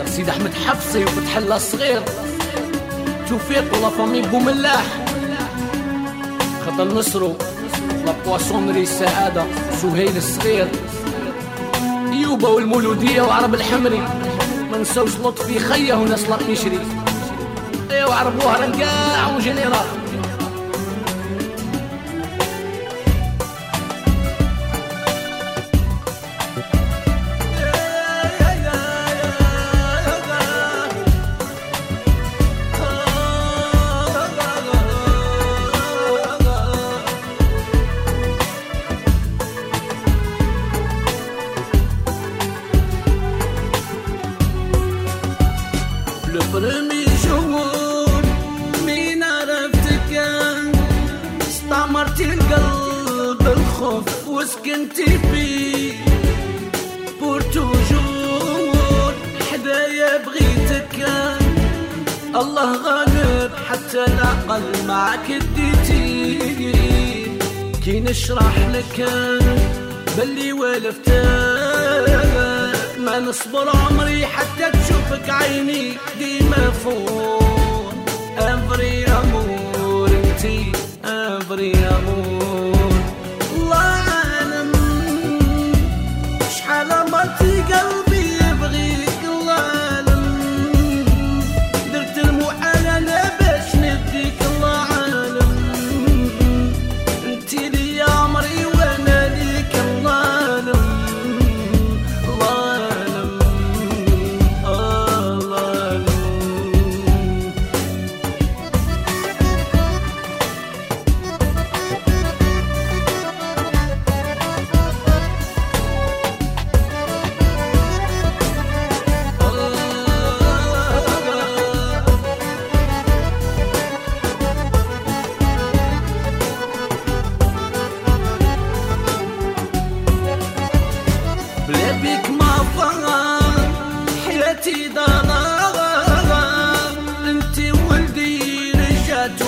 خاطر سيد أحمد حفصي وفتح الله الصغير. توفيق ولا فامي بوملاح خاطر نصرو لا بواسونري السعادة. سهيل الصغير. يوبا والمولودية وعرب الحمري. ما نساوش لطفي خية وناس مشري ايوا عربوها رنقاع وجنيرال وسكنتي فيه pour toujours حدايا بغيتك. الله غالب حتى العقل معك اديتي. كي نشرح لك بلي والفتك ما نصبر عمري حتى تشوفك عيني ديما فوق. vrai amour انتي افري امور ضرر انتي ولدي رجعت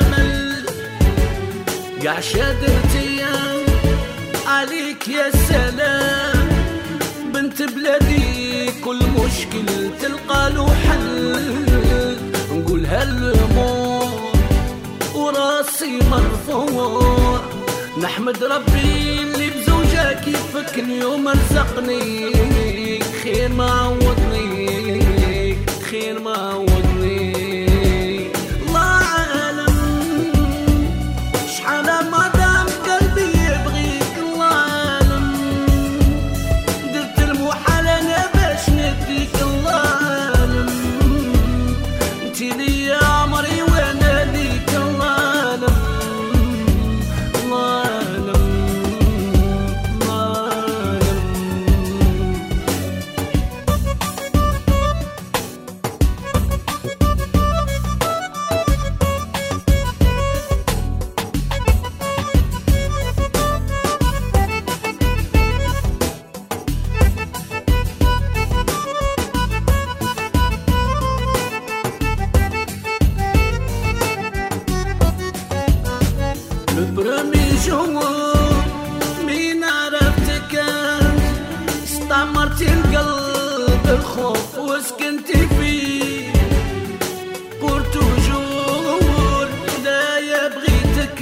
أمل. عليك يا سلام. بنت كل مشكل تلقى له حل. نقول هالامور وراسي مرفوع. نحمد ربي اللي بزوجة كيفك اليوم رزقني خير ما عوضني خير ما عوضني الخوف وسكنت فيه. pour toujours حدايا بغيتك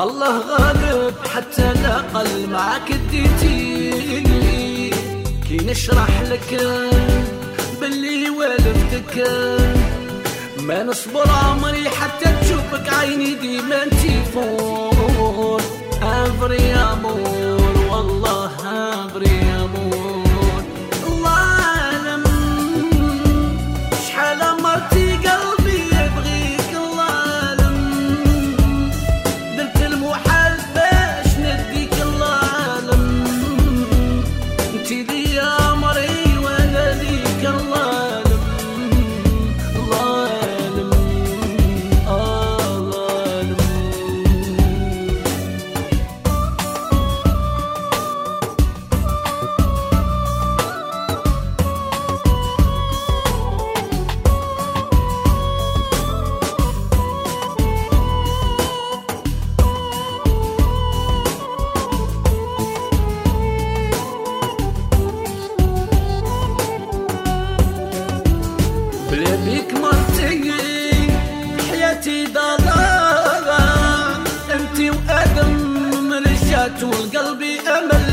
الله غالب حتى العقل معك اديتيني كي نشرح لك باللي والفتك ما نصبر عمري حتى تشوفك عيني ديما انتي فوق vrai amour والله vrai amour ضلالة انتي وادم مرجات والقلبي امل.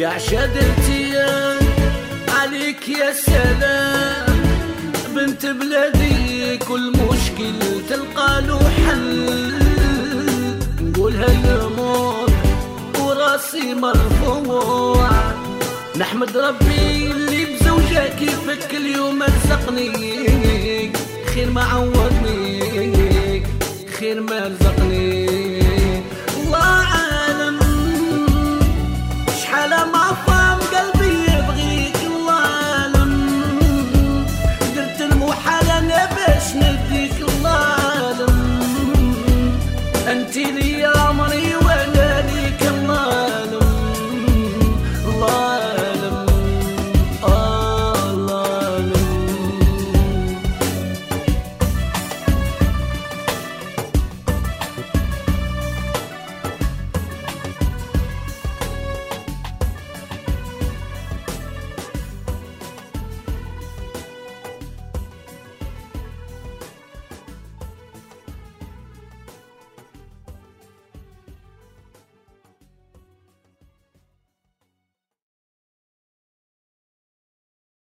قاع شدرتي عليك يا سلام. بنت بلادي كل مشكل تلقى له حل. نقولها الموت وراسي مرفوع. نحمد ربي اللي بزوجة كيفك اليوم رزقني. خير ما عوضني خير ما رزقني.